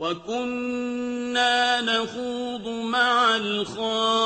وَكُنَّا نَخُوضُ مَعَ الْخَائِضِينَ